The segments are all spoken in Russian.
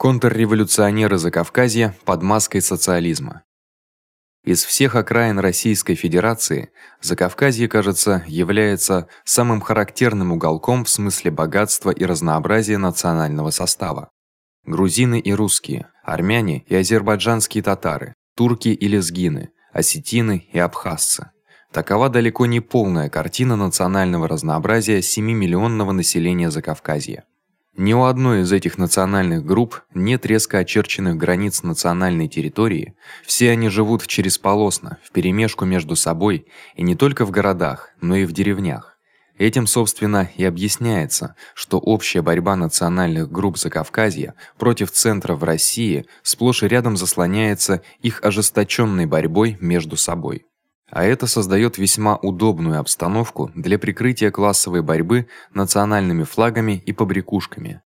Контрреволюционеры Закавказья под маской социализма. Из всех окраин Российской Федерации Закавказье, кажется, является самым характерным уголком в смысле богатства и разнообразия национального состава. Грузины и русские, армяне и азербайджанские татары, турки и лезгины, осетины и абхазцы. Такова далеко не полная картина национального разнообразия 7-миллионного населения Закавказья. Ни у одной из этих национальных групп нет резко очерченных границ национальной территории. Все они живут чересполосно, вперемешку между собой, и не только в городах, но и в деревнях. Этим, собственно, и объясняется, что общая борьба национальных групп Закавказья против центра в России сплошь и рядом заслоняется их ожесточённой борьбой между собой. А это создаёт весьма удобную обстановку для прикрытия классовой борьбы национальными флагами и побрякушками.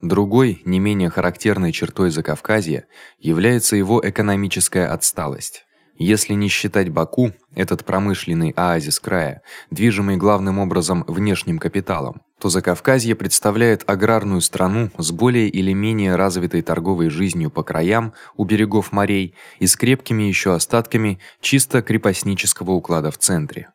Другой, не менее характерной чертой Закавказья является его экономическая отсталость. Если не считать Баку, этот промышленный оазис края, движимый главным образом внешним капиталом, то Закавказье представляет аграрную страну с более или менее развитой торговой жизнью по краям у берегов морей и с крепкими ещё остатками чисто крепостнического уклада в центре.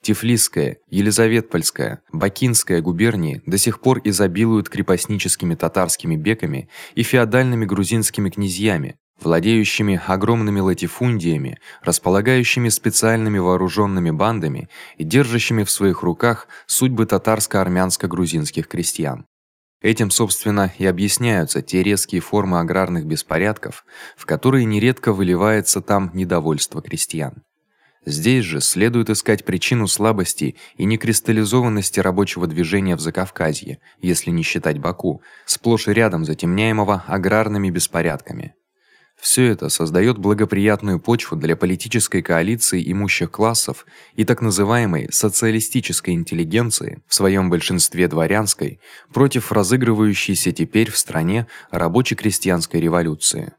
Тифлисская, Елизаветпольская, Бакинская губернии до сих пор изобилуют крепостническими татарскими беками и феодальными грузинскими князьями, владеющими огромными латифундиями, располагающими специальными вооружёнными бандами и держащими в своих руках судьбы татарско-армянско-грузинских крестьян. Этим, собственно, и объясняются те резкие формы аграрных беспорядков, в которые нередко выливается там недовольство крестьян. Здесь же следует искать причину слабости и некристаллизованности рабочего движения в Закавказье, если не считать Баку, сплошь и рядом затемняемого аграрными беспорядками. Всё это создаёт благоприятную почву для политической коалиции имущих классов и так называемой социалистической интеллигенции, в своём большинстве дворянской, против разыгрывающейся теперь в стране рабоче-крестьянской революции.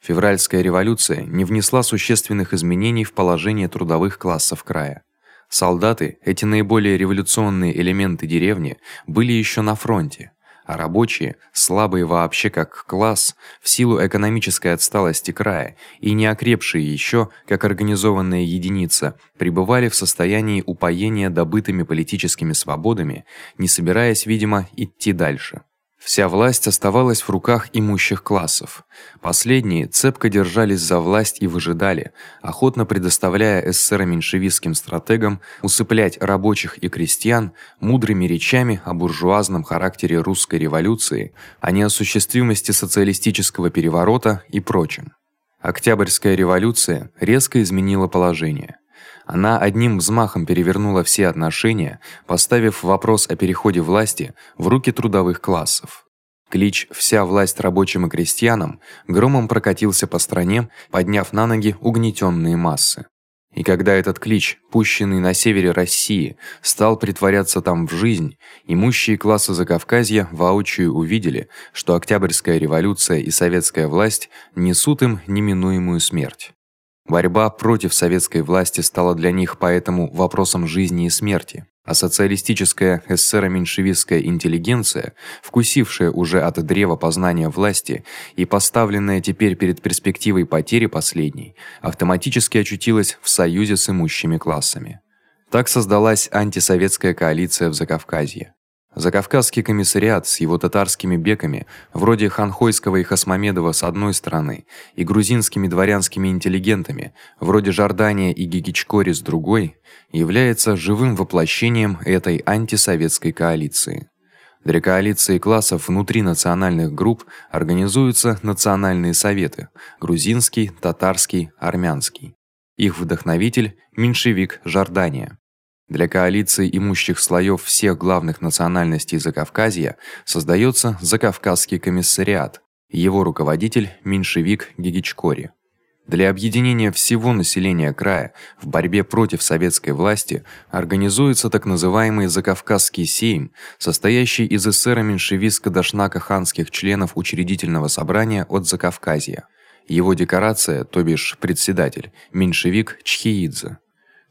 Февральская революция не внесла существенных изменений в положение трудовых классов края. Солдаты, эти наиболее революционные элементы деревни, были ещё на фронте а рабочие, слабые вообще как класс, в силу экономической отсталости края и не окрепшие ещё как организованная единица, пребывали в состоянии упоения добытыми политическими свободами, не собираясь, видимо, идти дальше. Вся власть оставалась в руках имущих классов. Последние цепко держались за власть и выжидали, охотно предоставляя эсеро-меньшевистским стратегам усыплять рабочих и крестьян мудрыми речами о буржуазном характере русской революции, о неосуществимости социалистического переворота и прочем. Октябрьская революция резко изменила положение. Она одним взмахом перевернула все отношения, поставив вопрос о переходе власти в руки трудовых классов. Клич вся власть рабочим и крестьянам громом прокатился по стране, подняв на ноги угнетённые массы. И когда этот клич, пущенный на севере России, стал притворяться там в жизнь, имущие классы Закавказья воочию увидели, что Октябрьская революция и советская власть несут им неминуемую смерть. Борьба против советской власти стала для них поэтому вопросом жизни и смерти. А социалистическая эсеро-меньшевистская интеллигенция, вкусившая уже от древа познания власти и поставленная теперь перед перспективой потери последней, автоматически очутилась в союзе с имущими классами. Так создалась антисоветская коалиция в Закавказье. Закавказский комиссариат с его татарскими беками, вроде Ханхойского и Хасмамедова с одной стороны, и грузинскими дворянскими интеллигентами, вроде Жордания и Гигичкори с другой, является живым воплощением этой антисоветской коалиции. Для коалиции классов внутри национальных групп организуются национальные советы: грузинский, татарский, армянский. Их вдохновитель меньшевик Жордания. Для коалиции имущих слоёв всех главных национальностей Закавказья создаётся Закавказский комиссариат. Его руководитель меньшевик Гигичкори. Для объединения всего населения края в борьбе против советской власти организуется так называемый Закавказский сейм, состоящий из эсеро-меньшевистско-дашнако-ханских членов учредительного собрания от Закавказья. Его декорация, то бишь председатель, меньшевик Чхеидзе.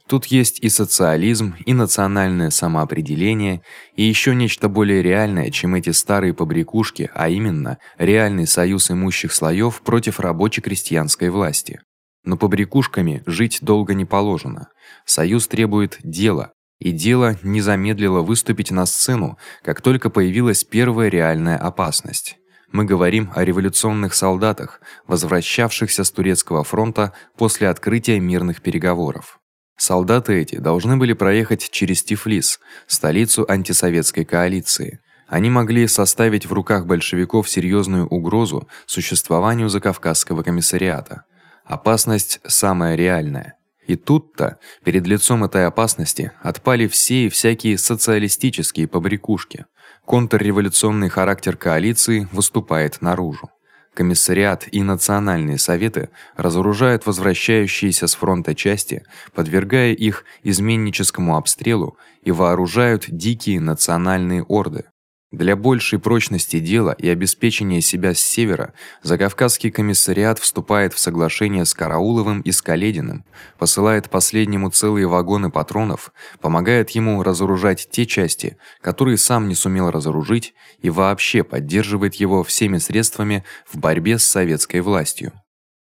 Тут есть и социализм, и национальное самоопределение, и ещё нечто более реальное, чем эти старые побрякушки, а именно реальный союз имущих слоёв против рабоче-крестьянской власти. Но побрякушками жить долго не положено. Союз требует дела, и дело не замедлило выступить на сцену, как только появилась первая реальная опасность. Мы говорим о революционных солдатах, возвращавшихся с турецкого фронта после открытия мирных переговоров. Солдаты эти должны были проехать через Тифлис, столицу антисоветской коалиции. Они могли составить в руках большевиков серьёзную угрозу существованию Закавказского комиссариата. Опасность самая реальная. И тут-то, перед лицом этой опасности, отпали все и всякие социалистические побрякушки. Контрреволюционный характер коалиции выступает наружу. Комиссариат и национальные советы разоружают возвращающиеся с фронта части, подвергая их изменническому обстрелу и вооружают дикие национальные орды. Для большей прочности дела и обеспечения себя с севера Закавказский комиссариат вступает в соглашение с Карауловым и Скалединым, посылает последнему целые вагоны патронов, помогает ему разоружать те части, которые сам не сумел разоружить, и вообще поддерживает его всеми средствами в борьбе с советской властью.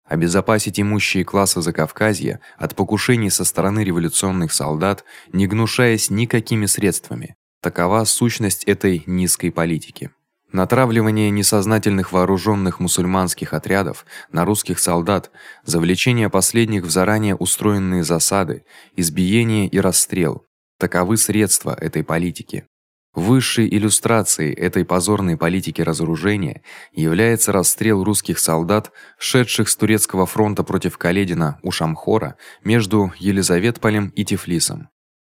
Обезопасить имущие классы Закавказья от покушений со стороны революционных солдат, не гнушаясь никакими средствами. Такова сущность этой низкой политики. Натравливание несознательных вооружённых мусульманских отрядов на русских солдат, завлечение последних в заранее устроенные засады, избиение и расстрел таковы средства этой политики. Высшей иллюстрацией этой позорной политики разоружения является расстрел русских солдат, шедших с турецкого фронта против Каледина у Шамхора между Елизаветполем и Тифлисом.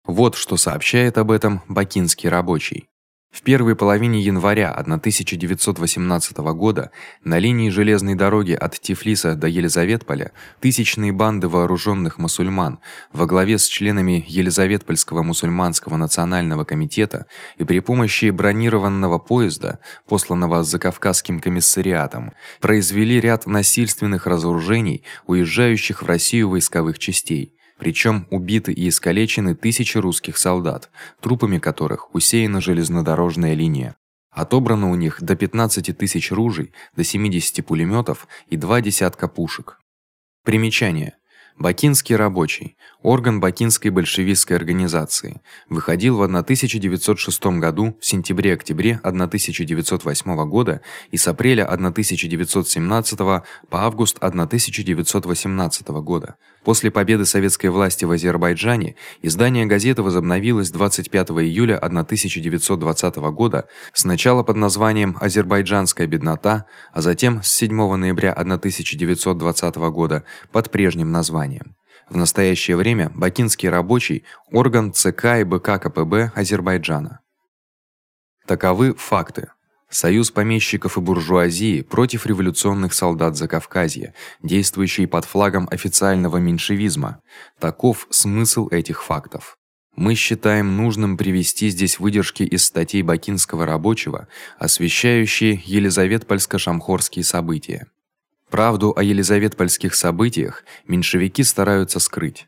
Вот что сообщает об этом бакинский рабочий. В первой половине января 1918 года на линии железной дороги от Тифлиса до Елизаветполя тысячные банды вооружённых мусульман во главе с членами Елизаветпольского мусульманского национального комитета и при помощи бронированного поезда, посланного с Закавказским комиссариатом, произвели ряд насильственных разоружений уезжающих в Россию войсковых частей. Причём убиты и искалечены тысячи русских солдат, трупами которых усеяна железнодорожная линия. Отобрано у них до 15 тысяч ружей, до 70 пулемётов и два десятка пушек. Примечание: Бакинский рабочий, орган бакинской большевистской организации, выходил в 1906 году, в сентябре-октябре 1908 года и с апреля 1917 по август 1918 года. После победы советской власти в Азербайджане издание газеты возобновилось 25 июля 1920 года, сначала под названием Азербайджанская беднота, а затем с 7 ноября 1920 года под прежним названием. В настоящее время Бакинский рабочий орган ЦК и БК КПБ Азербайджана. Таковы факты. Союз помещиков и буржуазии против революционных солдат Закавказья, действующий под флагом официального меньшевизма. Таков смысл этих фактов. Мы считаем нужным привести здесь выдержки из статей Бакинского рабочего, освещающие Елизаветпольско-шамхорские события. Правду о Елизаветпольских событиях меньшевики стараются скрыть.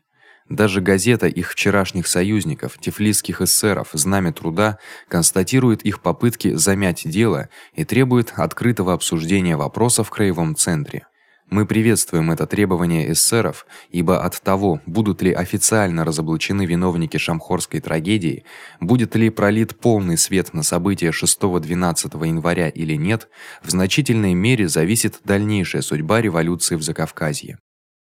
Даже газета их вчерашних союзников, тифлисских эсеров Знамя труда, констатирует их попытки замять дело и требует открытого обсуждения вопроса в краевом центре. Мы приветствуем это требование эсеров, ибо от того, будут ли официально разоблачены виновники шамхорской трагедии, будет ли пролит полный свет на события 6-12 января или нет, в значительной мере зависит дальнейшая судьба революции в Закавказье.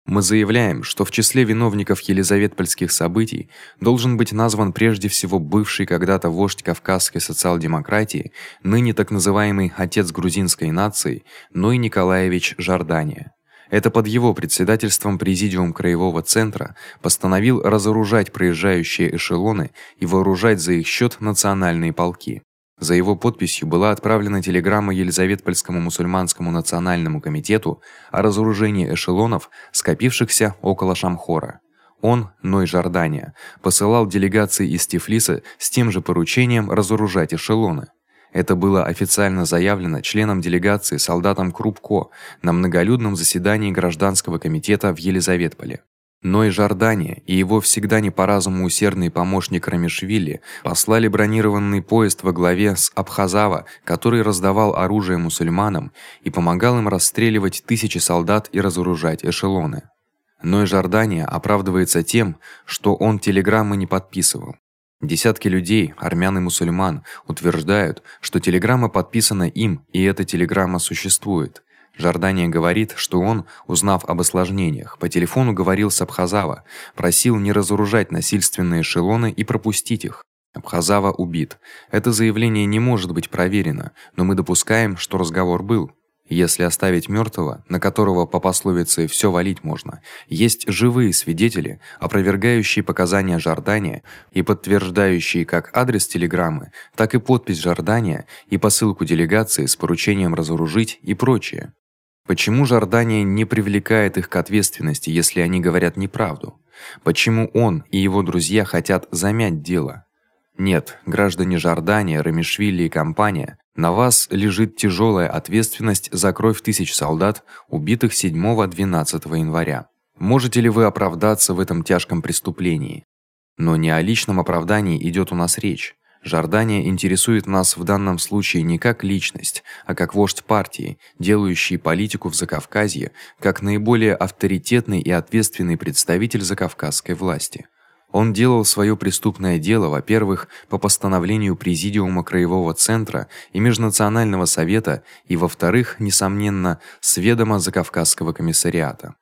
Мы заявляем, что в числе виновников Елизаветпольских событий должен быть назван прежде всего бывший когда-то вождь кавказской социал-демократии, ныне так называемый отец грузинской нации, Ной Николаевич Жордания. Это под его председательством президиум краевого центра постановил разоружать проезжающие эшелоны и вооружать за их счёт национальные полки. За его подписью была отправлена телеграмма Елизаветпольскому мусульманскому национальному комитету о разоружении эшелонов, скопившихся около Шамхора. Он, Ной Жордания, посылал делегации из Тифлиса с тем же поручением разоружать эшелоны. Это было официально заявлено членом делегации солдатам Крупко на многолюдном заседании гражданского комитета в Елизаветполе. Но и Жордания и его всегда не по разуму усердный помощник Рамишвили послали бронированный поезд во главе с Абхазава, который раздавал оружие мусульманам и помогал им расстреливать тысячи солдат и разоружать эшелоны. Но и Жордания оправдывается тем, что он телеграммы не подписывал. Десятки людей, армян и мусульман, утверждают, что телеграмма подписана им, и эта телеграмма существует. Жордания говорит, что он, узнав об осложнениях, по телефону говорил с Абхазава, просил не разоружать насильственные эшелоны и пропустить их. Абхазава убит. Это заявление не может быть проверено, но мы допускаем, что разговор был. Если оставить мёртвого, на которого по пословице всё валить можно, есть живые свидетели, опровергающие показания Жордания и подтверждающие как адрес телеграммы, так и подпись Жордания и посылку делегации с поручением разоружить и прочее. Почему Жордания не привлекает их к ответственности, если они говорят неправду? Почему он и его друзья хотят замять дело? Нет, граждане Жордания, Рамишвили и компания, на вас лежит тяжелая ответственность за кровь тысяч солдат, убитых 7-12 января. Можете ли вы оправдаться в этом тяжком преступлении? Но не о личном оправдании идёт у нас речь. Жордания интересует нас в данном случае не как личность, а как вождь партии, делающий политику в Закавказье, как наиболее авторитетный и ответственный представитель закавказской власти. Он делал своё преступное дело, во-первых, по постановлению президиума краевого центра и межнационального совета, и во-вторых, несомненно, с ведома Закавказского комиссариата.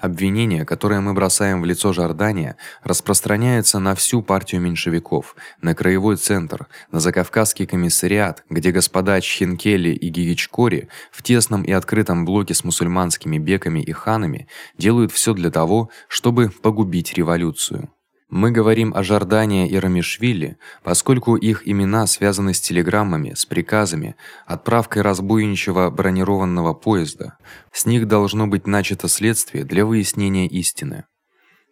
Обвинение, которое мы бросаем в лицо Жордания, распространяется на всю партию меньшевиков, на краевой центр, на Закавказский комиссариат, где господа Чхинкели и Гигичкори в тесном и открытом блоке с мусульманскими беками и ханами делают всё для того, чтобы погубить революцию. Мы говорим о Жордания и Рамишвили, поскольку их имена связаны с телеграммами, с приказами, отправкой разбойничьего бронированного поезда. С них должно быть начато следствие для выяснения истины.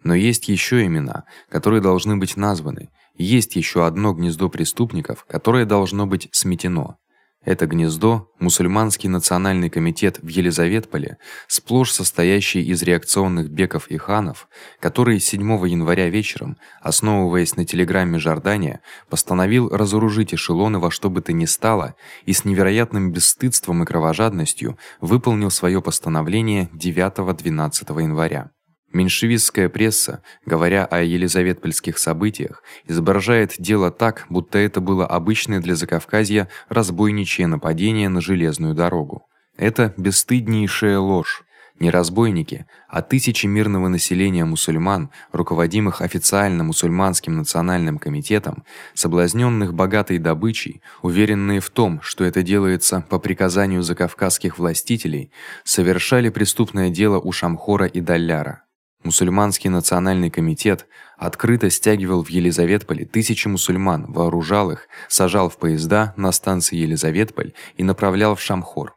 Но есть ещё имена, которые должны быть названы. Есть ещё одно гнездо преступников, которое должно быть сметено. Это гнездо мусульманский национальный комитет в Елизаветполе, сплошь состоящий из реакционных беков и ханов, который 7 января вечером, основываясь на телеграмме Жордания, постановил разоружить эшелоны во что бы то ни стало и с невероятным бесстыдством и кровожадностью выполнил своё постановление 9-12 января. Меньшевистская пресса, говоря о елизаветпольских событиях, изображает дело так, будто это было обычное для Закавказья разбойничье нападение на железную дорогу. Это бесстыднейшая ложь. Не разбойники, а тысячи мирного населения мусульман, руководимых официально мусульманским национальным комитетом, соблазнённых богатой добычей, уверенные в том, что это делается по приказанию закавказских властителей, совершали преступное дело у Шамхора и Далляра. Мусульманский национальный комитет открыто стягивал в Елизаветполе тысячи мусульман, вооружал их, сажал в поезда на станции Елизаветполь и направлял в Шамхор.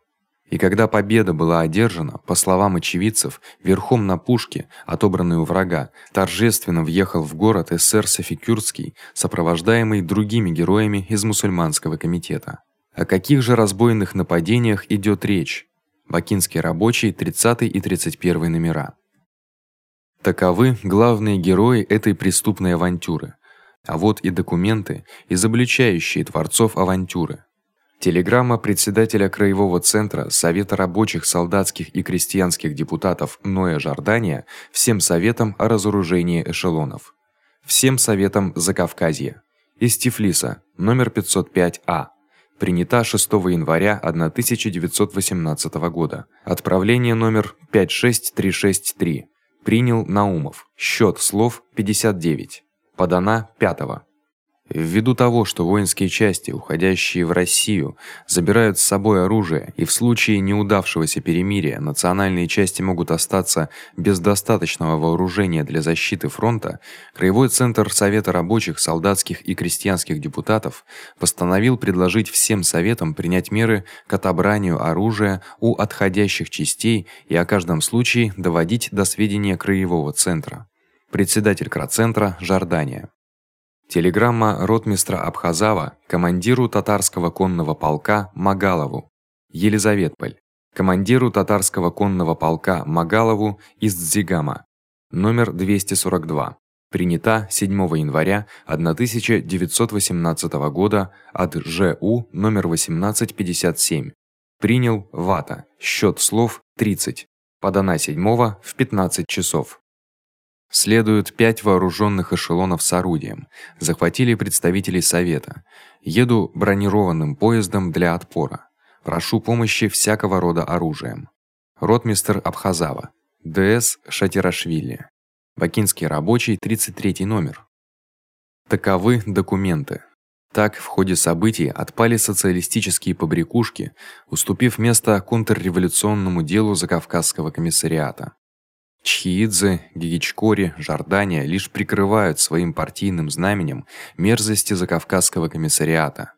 И когда победа была одержана, по словам очевидцев, верхом на пушке, отобранной у врага, торжественно въехал в город эсэр Софикюрский, сопровождаемый другими героями из мусульманского комитета. О каких же разбойных нападениях идёт речь? Бакинский рабочий, 30 и 31 номера. Таковы главные герои этой преступной авантюры. А вот и документы, изобличающие творцов авантюры. Телеграмма председателя краевого центра Совета рабочих, солдатских и крестьянских депутатов Ноя Жордания всем советам о разоружении эшелонов. Всем советам Закавказья. Из Тифлиса, номер 505А. Принята 6 января 1918 года. Отправление номер 56363. Принял Наумов. Счёт слов 59. Подана 5. Ввиду того, что воинские части, уходящие в Россию, забирают с собой оружие, и в случае неудавшегося перемирия национальные части могут остаться без достаточного вооружения для защиты фронта, Краевой центр Совета рабочих, солдатских и крестьянских депутатов постановил предложить всем советам принять меры к отобранию оружия у отходящих частей и о каждом случае доводить до сведения Краевого центра. Председатель Крацентра Жордания Телеграмма ротмистра Абхазава командиру татарского конного полка Магалову. Елизаветполь. Командиру татарского конного полка Магалову из Дзигама. номер 242, принята 7 января 1918 года от ЖУ номер 1857. Принял Вата. Счёт слов 30. Подана 7 в 15 часов. Следуют пять вооружённых эшелонов с орудием. Захватили представителей совета. Еду бронированным поездом для отпора. Прошу помощи всякого рода оружием. Ротмистр Абхазава. ДС Шатирашвили. Бакинский рабочий, 33 номер. Таковы документы. Так в ходе событий отпали социалистические побрякушки, уступив место контрреволюционному делу Закавказского комиссариата. Чхиидзе, Гигичкори, Жордания лишь прикрывают своим партийным знаменем мерзости Закавказского комиссариата.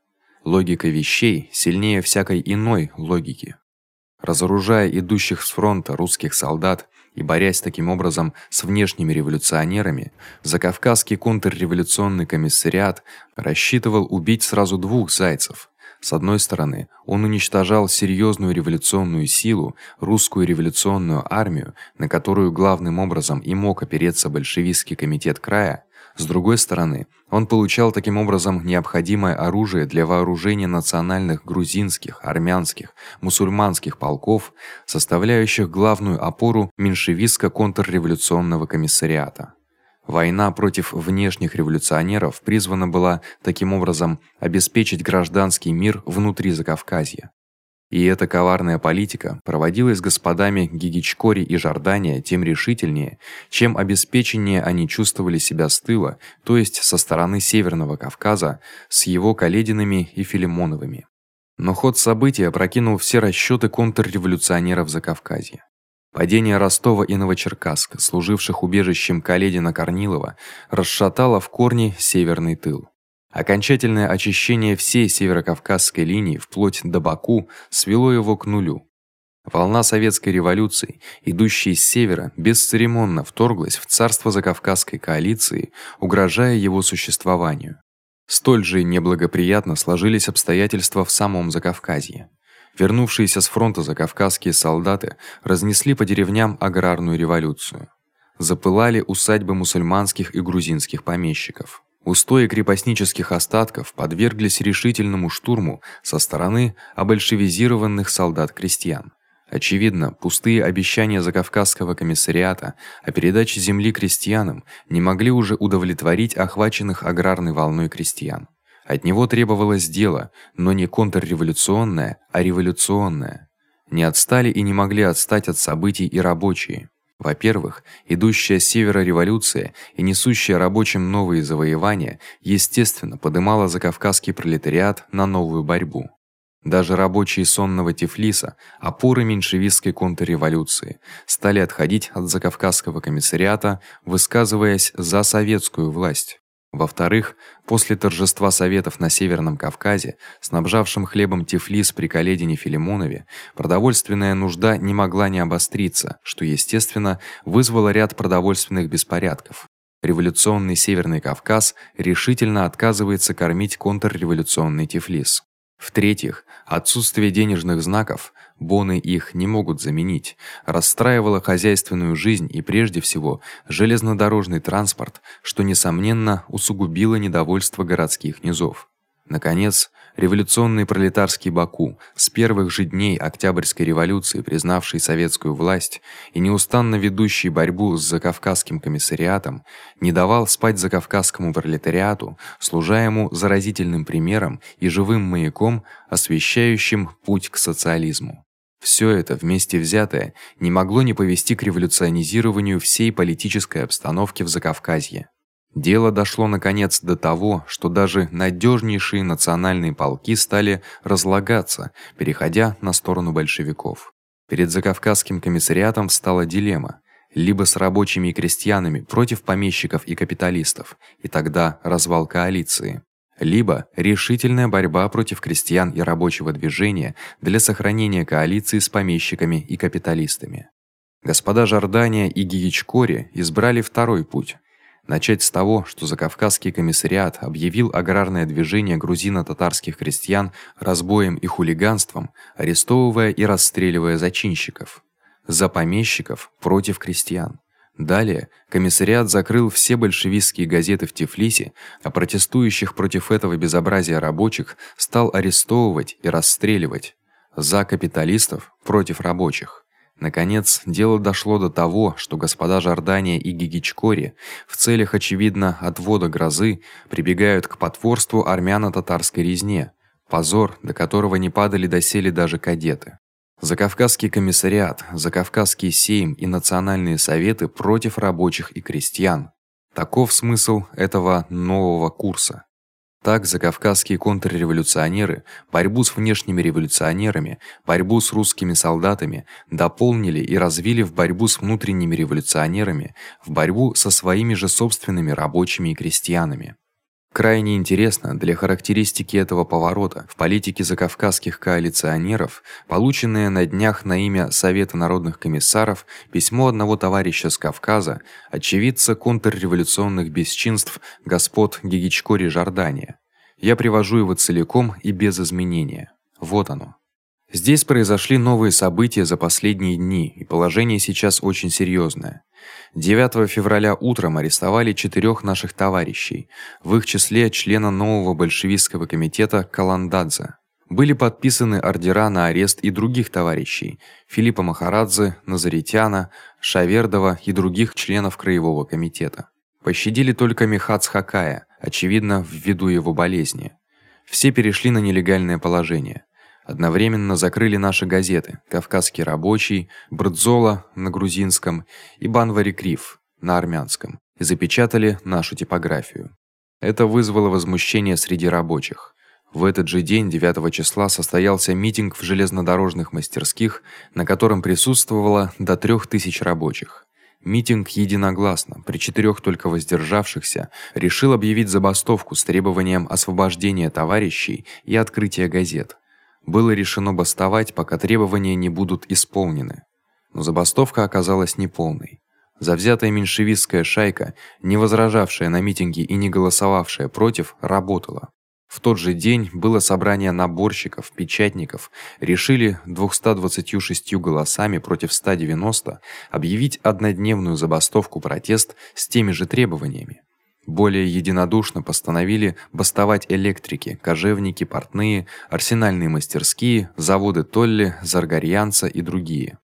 Логика вещей сильнее всякой иной логики. Разоружая идущих с фронта русских солдат, и борясь таким образом с внешними революционерами, Закавказский контрреволюционный комиссариат рассчитывал убить сразу двух зайцев. С одной стороны, он уничтожал серьёзную революционную силу, русскую революционную армию, на которую главным образом и мог опереться большевистский комитет края, с другой стороны, он получал таким образом необходимое оружие для вооружения национальных грузинских, армянских, мусульманских полков, составляющих главную опору меньшевистско-контрреволюционного комиссариата. Война против внешних революционеров призвана была таким образом обеспечить гражданский мир внутри Закавказья. И эта коварная политика проводилась господами Гигичкори и Жордания тем решительнее, чем обеспеченнее они чувствовали себя с тыла, то есть со стороны Северного Кавказа, с его Калединами и Филимоновыми. Но ход событий опрокинул все расчёты контрреволюционеров Закавказья. Падение Ростова и Новочеркасска, служивших убежищем Каледина-Корнилова, расшатало в корне северный тыл. Окончательное очищение всей северокавказской линии вплоть до Баку свело его к нулю. Волна советской революции, идущая с севера, бесцеремонно вторглась в царство закавказской коалиции, угрожая его существованию. Столь же неблагоприятно сложились обстоятельства в самом Закавказье. Вернувшиеся с фронта закавказские солдаты разнесли по деревням аграрную революцию. Запылали усадьбы мусульманских и грузинских помещиков. Устои крепостнических остатков подверглись решительному штурму со стороны обольшевизированных солдат-крестьян. Очевидно, пустые обещания Закавказского комиссариата о передаче земли крестьянам не могли уже удовлетворить охваченных аграрной волной крестьян. От него требовалось дело, но не контрреволюционное, а революционное. Не отстали и не могли отстать от событий и рабочие. Во-первых, идущая с севера революция и несущая рабочим новые завоевания, естественно, подымала закавказский пролетариат на новую борьбу. Даже рабочие сонного Тифлиса, опоры меньшевистской контрреволюции, стали отходить от закавказского комиссариата, высказываясь за советскую власть. Во-вторых, после торжества советов на Северном Кавказе, снабжавшим хлебом Тифлис при Каледине Филимонове, продовольственная нужда не могла не обостриться, что естественно вызвало ряд продовольственных беспорядков. Революционный Северный Кавказ решительно отказывается кормить контрреволюционный Тифлис. В-третьих, отсутствие денежных знаков, боны их не могут заменить, расстраивало хозяйственную жизнь и прежде всего железнодорожный транспорт, что несомненно усугубило недовольство городских низов. Наконец, революционный пролетарский Баку, с первых же дней Октябрьской революции признавший советскую власть и неустанно ведущий борьбу с закавказским комиссариатом, не давал спать закавказскому пролетариату, служа ему заразительным примером и живым маяком, освещающим путь к социализму. Всё это вместе взятое не могло не повести к революционизированию всей политической обстановки в Закавказье. Дело дошло наконец до того, что даже надёжнейшие национальные полки стали разлагаться, переходя на сторону большевиков. Перед Закавказским комиссариатом встала дилемма: либо с рабочими и крестьянами против помещиков и капиталистов, и тогда развал коалиции, либо решительная борьба против крестьян и рабочего движения для сохранения коалиции с помещиками и капиталистами. Господа Жордания и Гигичкори избрали второй путь. Начать с того, что Закавказский комиссариат объявил аграрное движение грузино-татарских крестьян разбоем и хулиганством, арестовывая и расстреливая зачинщиков. За помещиков против крестьян. Далее комиссариат закрыл все большевистские газеты в Тифлисе, а протестующих против этого безобразия рабочих стал арестовывать и расстреливать за капиталистов против рабочих. Наконец, дело дошло до того, что господа Жордания и Гигичкори в целях очевидно отвода грозы прибегают к потворству армяно-татарской резне, позор, до которого не падали доселе даже кадеты. Закавказский комиссариат, Закавказский сейм и национальные советы против рабочих и крестьян. Таков смысл этого нового курса. Так закавказские контрреволюционеры борьбу с внешними революционерами, борьбу с русскими солдатами дополнили и развили в борьбу с внутренними революционерами, в борьбу со своими же собственными рабочими и крестьянами. Крайне интересно для характеристики этого поворота в политике закавказских коалиционеров, полученное на днях на имя Совета народных комиссаров письмо одного товарища с Кавказа, очевидца контрреволюционных бесчинств господ Гигичкори Жордания. Я привожу его целиком и без изменения. Вот оно. Здесь произошли новые события за последние дни, и положение сейчас очень серьёзное. 9 февраля утром арестовали четырёх наших товарищей, в их числе члена нового большевистского комитета Каландадзе. Были подписаны ордера на арест и других товарищей: Филиппа Махарадзе, Назаритяна, Шавердова и других членов краевого комитета. Пощадили только Михац Хакая, очевидно, ввиду его болезни. Все перешли на нелегальное положение. Одновременно закрыли наши газеты: Кавказский рабочий, Брдзола на грузинском и Банвари Крив на армянском и запечатали нашу типографию. Это вызвало возмущение среди рабочих. В этот же день, 9 числа, состоялся митинг в железнодорожных мастерских, на котором присутствовало до 3000 рабочих. Митинг единогласно, при четырёх только воздержавшихся, решил объявить забастовку с требованием освобождения товарищей и открытия газет было решено бастовать, пока требования не будут исполнены. Но забастовка оказалась неполной. Завзятая меньшевистская шайка, не возражавшая на митинге и не голосовавшая против, работала. В тот же день было собрание наборщиков, печатников, решили 226 голосами против 190 объявить однодневную забастовку протест с теми же требованиями. Более единодушно постановили бастовать электрики, кожевники, портные, арсенальные мастерские, заводы Толли, Заргарьянца и другие.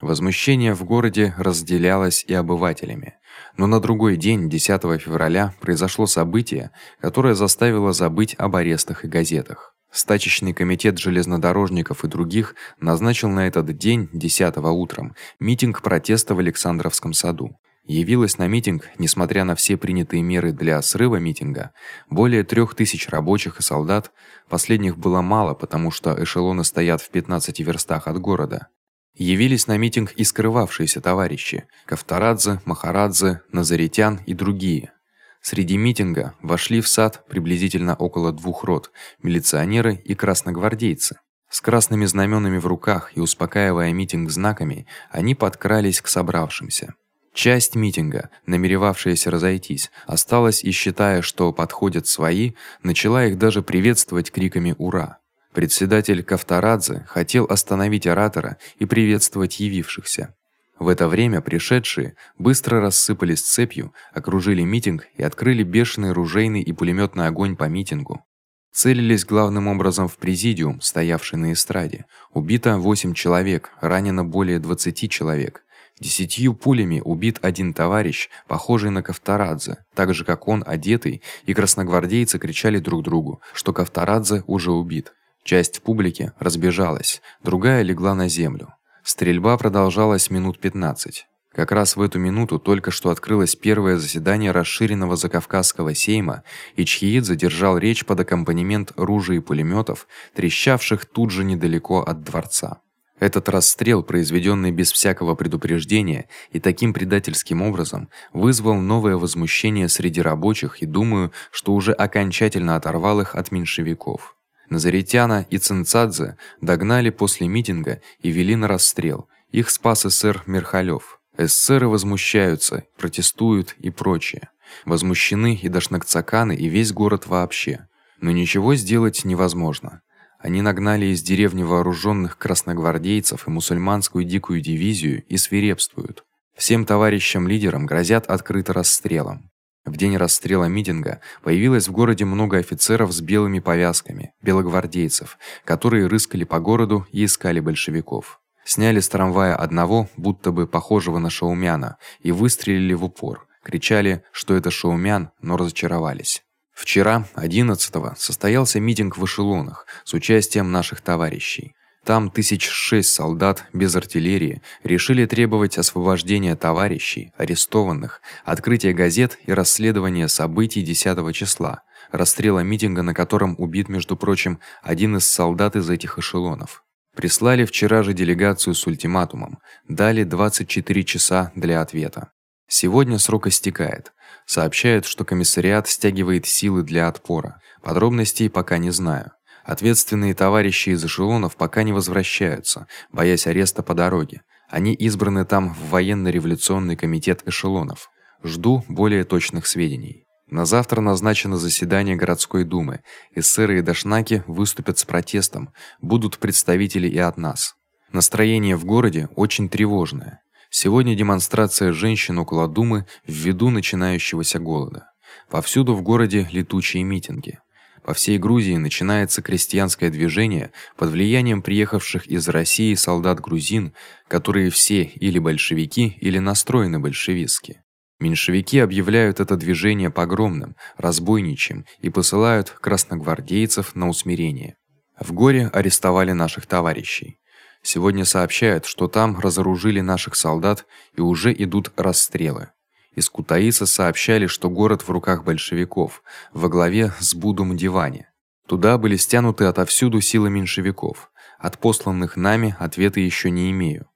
Возмущение в городе разделялось и обывателями. Но на другой день, 10 февраля, произошло событие, которое заставило забыть об арестах и газетах. Стачечный комитет железнодорожников и других назначил на этот день, 10 утром, митинг протеста в Александровском саду явилось на митинг, несмотря на все принятые меры для срыва митинга, более 3000 рабочих и солдат. Последних было мало, потому что эшелоны стоят в 15 верстах от города. Явились на митинг и скрывавшиеся товарищи: Кавторадзе, Махарадзе, Назаритян и другие. Среди митинга вошли в сад приблизительно около двух рот милиционеры и красногвардейцы. С красными знаменами в руках и успокаивая митинг знаками, они подкрались к собравшимся. Часть митинга, намеревавшаяся разойтись, осталась и считая, что подходят свои, начала их даже приветствовать криками ура. Председатель Кавторадзе хотел остановить оратора и приветствовать явившихся. В это время пришедшие быстро рассыпались цепью, окружили митинг и открыли бешеный ружейный и пулемётный огонь по митингу. Целились главным образом в президиум, стоявший на эстраде. Убито 8 человек, ранено более 20 человек. Десятью пулями убит один товарищ, похожий на Кавторадзе, так же как он одетый, и красногвардейцы кричали друг другу, что Кавторадзе уже убит. Часть публики разбежалась, другая легла на землю. Стрельба продолжалась минут 15. Как раз в эту минуту только что открылось первое заседание расширенного Закавказского сейма, и Чхиид задержал речь под аккомпанемент ружей и пулемётов, трещавших тут же недалеко от дворца. Этот расстрел, произведённый без всякого предупреждения и таким предательским образом, вызвал новое возмущение среди рабочих и думаю, что уже окончательно оторвал их от меньшевиков. Назаритяна и Цинцадзе догнали после митинга и вели на расстрел. Их спас эсэр Мерхалёв. Эсеры возмущаются, протестуют и прочее. Возмущены и дашнакцаканы, и весь город вообще. Но ничего сделать невозможно. Они нагнали из деревни вооружённых красногвардейцев и мусульманскую дикую дивизию и свирепствуют. Всем товарищам-лидерам грозят открыто расстрелом. В день расстрела митинга появилось в городе много офицеров с белыми повязками, белогвардейцев, которые рыскали по городу и искали большевиков. Сняли с трамвая одного, будто бы похожего на шоумяна, и выстрелили в упор. Кричали, что это шоумян, но разочаровались. Вчера, 11-го, состоялся митинг в эшелонах с участием наших товарищей. Там тысяч шесть солдат без артиллерии решили требовать освобождения товарищей, арестованных, открытия газет и расследования событий 10 числа, расстрела митинга, на котором убит, между прочим, один из солдат из этих эшелонов. Прислали вчера же делегацию с ультиматумом, дали 24 часа для ответа. Сегодня срок истекает. Сообщают, что комиссариат стягивает силы для отпора. Подробностей пока не знаю. Ответственные товарищи из эшелонов пока не возвращаются, боясь ареста по дороге. Они избраны там в военно-революционный комитет эшелонов. Жду более точных сведений. На завтра назначено заседание городской думы. Эсеры и дашнаки выступят с протестом, будут представители и от нас. Настроение в городе очень тревожное. Сегодня демонстрация женщин около думы ввиду начинающегося голода. Повсюду в городе летучие митинги. По всей Грузии начинается крестьянское движение под влиянием приехавших из России солдат-грузин, которые все или большевики, или настроены большевистски. Меньшевики объявляют это движение погромным, разбойничьим и посылают красногвардейцев на усмирение. В горе арестовали наших товарищей. Сегодня сообщают, что там разоружили наших солдат и уже идут расстрелы. Из Кутаиса сообщали, что город в руках большевиков, во главе с Будом Дивани. Туда были стянуты отовсюду силы меньшевиков. От посланных нами ответа еще не имею.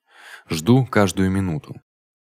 Жду каждую минуту.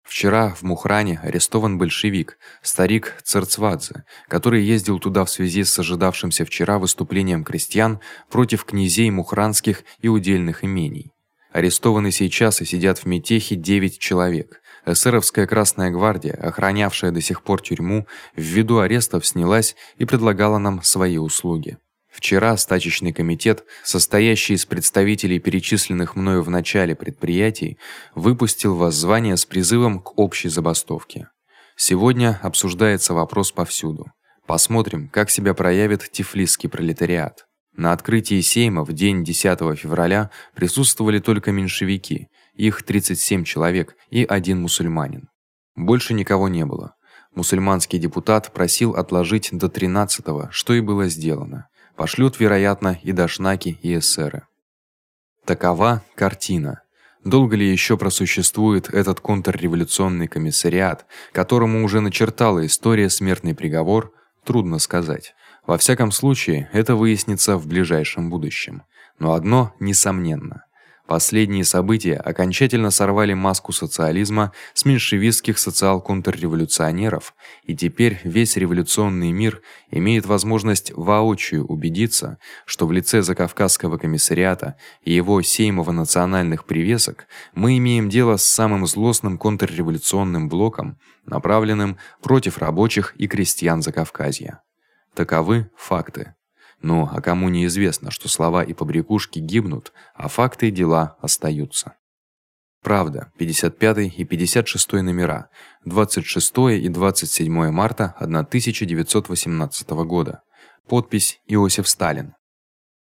Вчера в Мухране арестован большевик, старик Церцвадзе, который ездил туда в связи с ожидавшимся вчера выступлением крестьян против князей мухранских и удельных имений. Арестованы сейчас и сидят в Метехе 9 человек. Эсеровская Красная гвардия, охранявшая до сих пор тюрьму, ввиду арестов снялась и предлагала нам свои услуги. Вчера стачечный комитет, состоящий из представителей перечисленных мною в начале предприятий, выпустил воззвание с призывом к общей забастовке. Сегодня обсуждается вопрос повсюду. Посмотрим, как себя проявит тифлисский пролетариат. На открытии сейма в день 10 февраля присутствовали только меньшевики, их 37 человек и один мусульманин. Больше никого не было. Мусульманский депутат просил отложить до 13-го, что и было сделано. Пошлют, вероятно, и дашнаки, и эсеры. Такова картина. Долго ли еще просуществует этот контрреволюционный комиссариат, которому уже начертала история смертный приговор, трудно сказать. Во всяком случае, это выяснится в ближайшем будущем. Но одно несомненно: Последние события окончательно сорвали маску социализма с меньшевистских социал-контрреволюционеров, и теперь весь революционный мир имеет возможность воочию убедиться, что в лице Закавказского комиссариата и его сеймово-национальных привесок мы имеем дело с самым злостным контрреволюционным блоком, направленным против рабочих и крестьян Закавказья. Таковы факты. Ну, а кому неизвестно, что слова и побрякушки гибнут, а факты и дела остаются. Правда, 55 и 56 номера, 26 и 27 марта 1918 года. Подпись Иосиф Сталин.